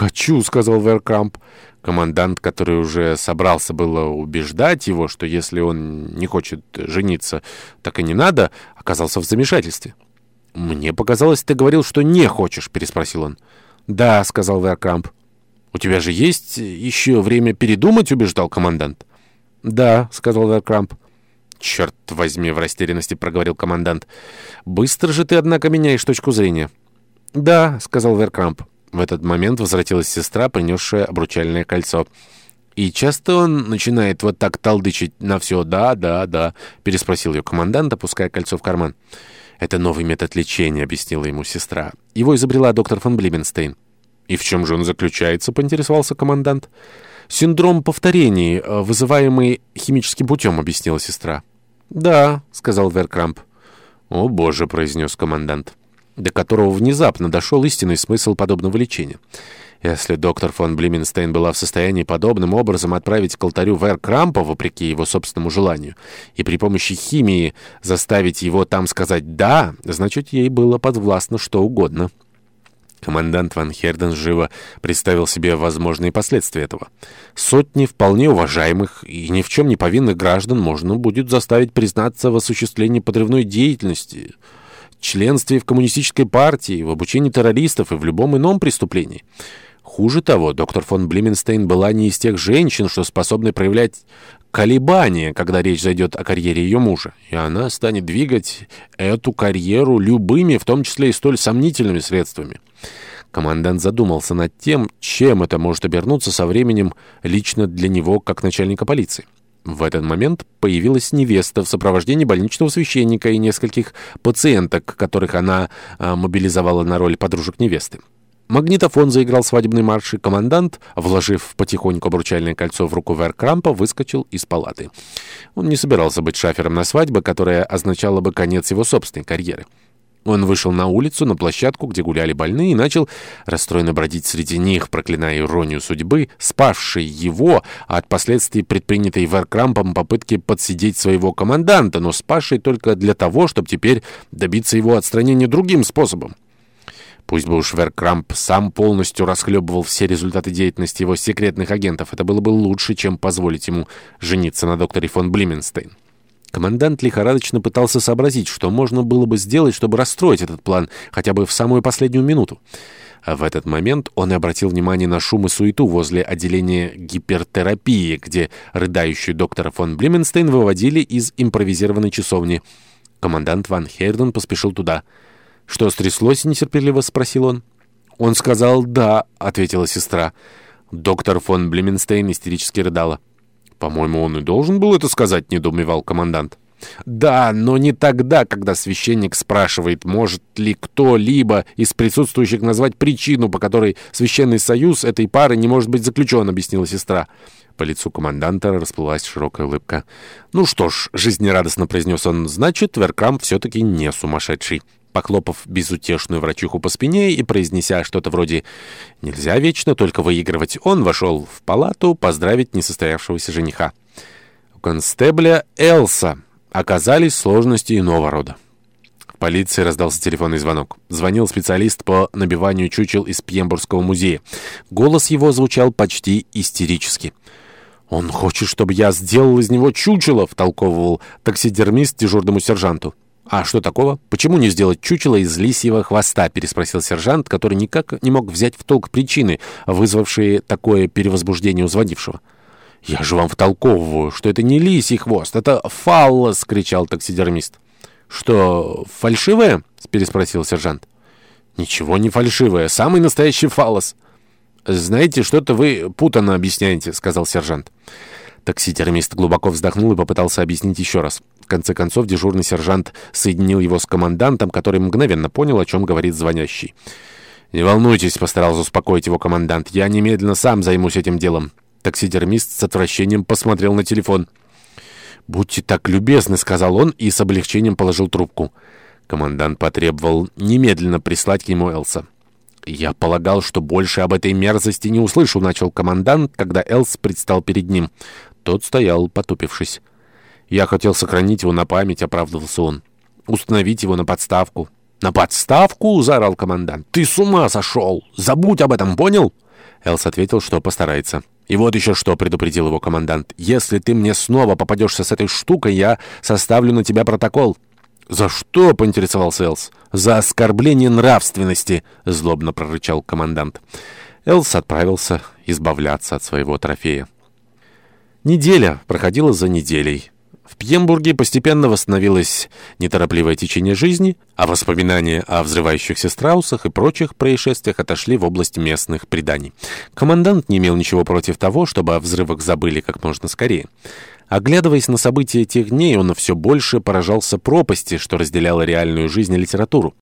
хочу», — сказал Веркамп. Командант, который уже собрался было убеждать его, что если он не хочет жениться, так и не надо, оказался в замешательстве. «Мне показалось, ты говорил, что не хочешь», — переспросил он. «Да», — сказал Веркамп. «У тебя же есть еще время передумать», — убеждал командант. «Да», — сказал Веркрамп. «Черт возьми», — в растерянности проговорил командант. «Быстро же ты, однако, меняешь точку зрения». «Да», — сказал Веркрамп. В этот момент возвратилась сестра, принесшая обручальное кольцо. «И часто он начинает вот так толдычить на все «да, да, да», — переспросил ее командант, опуская кольцо в карман. «Это новый метод лечения», — объяснила ему сестра. «Его изобрела доктор фон Блибенстейн». «И в чем же он заключается?» — поинтересовался командант. «Синдром повторений, вызываемый химическим путем», — объяснила сестра. «Да», — сказал Веркрамп. «О, боже», — произнес командант до которого внезапно дошел истинный смысл подобного лечения. Если доктор фон Блименстейн была в состоянии подобным образом отправить к алтарю Вэр Крампа, вопреки его собственному желанию, и при помощи химии заставить его там сказать «да», значит, ей было подвластно что угодно. Командант Ван Херден живо представил себе возможные последствия этого. Сотни вполне уважаемых и ни в чем не повинных граждан можно будет заставить признаться в осуществлении подрывной деятельности – членстве в коммунистической партии, в обучении террористов и в любом ином преступлении. Хуже того, доктор фон Блименстейн была не из тех женщин, что способны проявлять колебания, когда речь зайдет о карьере ее мужа. И она станет двигать эту карьеру любыми, в том числе и столь сомнительными средствами. Командант задумался над тем, чем это может обернуться со временем лично для него как начальника полиции. В этот момент появилась невеста в сопровождении больничного священника и нескольких пациенток, которых она а, мобилизовала на роль подружек невесты. Магнитофон заиграл свадебный марш, и командант, вложив потихоньку обручальное кольцо в руку Веркрампа, выскочил из палаты. Он не собирался быть шафером на свадьбе, которая означала бы конец его собственной карьеры. Он вышел на улицу, на площадку, где гуляли больные, и начал расстроенно бродить среди них, проклиная иронию судьбы, спавшей его от последствий предпринятой Веркрампом попытки подсидеть своего команданта, но спавшей только для того, чтобы теперь добиться его отстранения другим способом. Пусть бы уж Веркрамп сам полностью расхлебывал все результаты деятельности его секретных агентов, это было бы лучше, чем позволить ему жениться на докторе фон Блименстейн. Командант лихорадочно пытался сообразить, что можно было бы сделать, чтобы расстроить этот план хотя бы в самую последнюю минуту. А в этот момент он и обратил внимание на шум и суету возле отделения гипертерапии, где рыдающую доктора фон Блименстейн выводили из импровизированной часовни. Командант Ван Хейрден поспешил туда. «Что стряслось?» — нетерпеливо спросил он. «Он сказал «да», — ответила сестра. Доктор фон Блименстейн истерически рыдала. «По-моему, он и должен был это сказать», — недоумевал командант. «Да, но не тогда, когда священник спрашивает, может ли кто-либо из присутствующих назвать причину, по которой священный союз этой пары не может быть заключен», — объяснила сестра. По лицу команданта расплылась широкая улыбка. «Ну что ж», — жизнерадостно произнес он, — «значит, Веркам все-таки не сумасшедший». Поклопав безутешную врачиху по спине и произнеся что-то вроде «Нельзя вечно только выигрывать», он вошел в палату поздравить несостоявшегося жениха. У констебля Элса оказались сложности иного рода. В полиции раздался телефонный звонок. Звонил специалист по набиванию чучел из Пьембургского музея. Голос его звучал почти истерически. «Он хочет, чтобы я сделал из него чучело», — втолковывал таксидермист дежурному сержанту. «А что такого? Почему не сделать чучело из лисьего хвоста?» — переспросил сержант, который никак не мог взять в толк причины, вызвавшие такое перевозбуждение у звонившего. «Я же вам втолковываю, что это не лисий хвост, это фаллос!» — кричал таксидермист. «Что, фальшивое?» — переспросил сержант. «Ничего не фальшивое, самый настоящий фаллос!» «Знаете, что-то вы путано объясняете», — сказал сержант. «Сержант». Такситермист глубоко вздохнул и попытался объяснить еще раз. В конце концов дежурный сержант соединил его с командантом, который мгновенно понял, о чем говорит звонящий. «Не волнуйтесь», — постарался успокоить его командант. «Я немедленно сам займусь этим делом». Таксидермист с отвращением посмотрел на телефон. «Будьте так любезны», — сказал он и с облегчением положил трубку. Командант потребовал немедленно прислать к нему Элса. «Я полагал, что больше об этой мерзости не услышу», — начал командант, когда Элс предстал перед ним. Тот стоял, потупившись. «Я хотел сохранить его на память», — оправдывался он. «Установить его на подставку». «На подставку?» — заорал командант. «Ты с ума сошел! Забудь об этом, понял?» Элс ответил, что постарается. «И вот еще что», — предупредил его командант. «Если ты мне снова попадешься с этой штукой, я составлю на тебя протокол». «За что?» — поинтересовался Элс. «За оскорбление нравственности!» — злобно прорычал командант. Элс отправился избавляться от своего трофея. Неделя проходила за неделей. В Пьембурге постепенно восстановилось неторопливое течение жизни, а воспоминания о взрывающихся страусах и прочих происшествиях отошли в область местных преданий. Командант не имел ничего против того, чтобы о взрывах забыли как можно скорее. Оглядываясь на события тех дней, он все больше поражался пропасти, что разделяло реальную жизнь и литературу.